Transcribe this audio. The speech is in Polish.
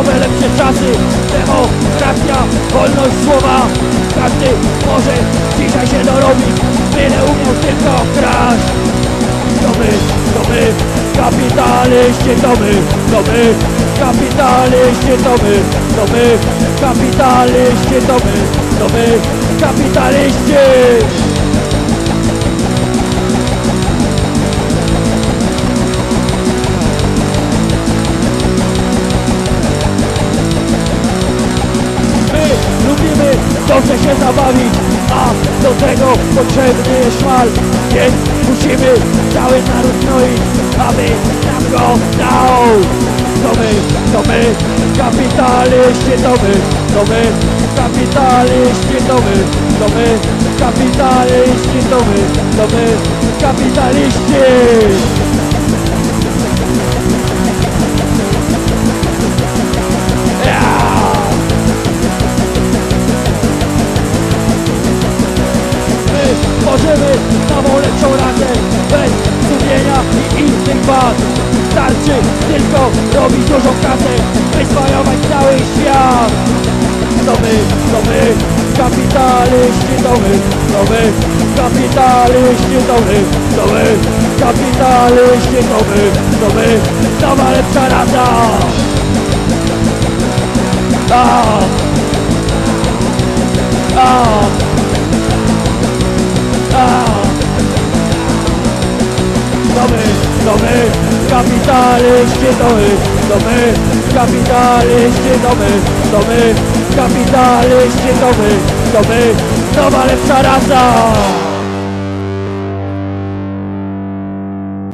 nowe, lepsze czasy. Demokracja, wolność słowa. Każdy może dzisiaj się dorobić Tyle umiał tylko kraść. To my, to my, kapitaliści to my To my, kapitaliści to my To my, kapitaliści to my To my, kapitaliści. Się zabawić, a do tego potrzebny jest szmal, więc musimy cały naród znoić, aby nam go dał. To my, to my, kapitaliści, to my, to my, kapitaliści, to my, to my, kapitaliści, to my, to my, kapitaliści. Starczy tylko robić dużą kasę By zwajować cały świat To my, to my, kapitaliści to my To my, kapitaliści to my To my, kapitaliści to my To my, nowa lepsza rada Ah! Ah! Ah! To my, to my, kapitaliści to my, to my, kapitaliści to my, to my, kapitaliści to my, to my, nowa lepsza rasa!